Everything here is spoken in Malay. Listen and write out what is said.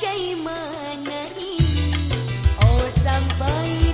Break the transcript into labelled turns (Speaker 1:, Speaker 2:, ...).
Speaker 1: bagaimana ini Oh sampai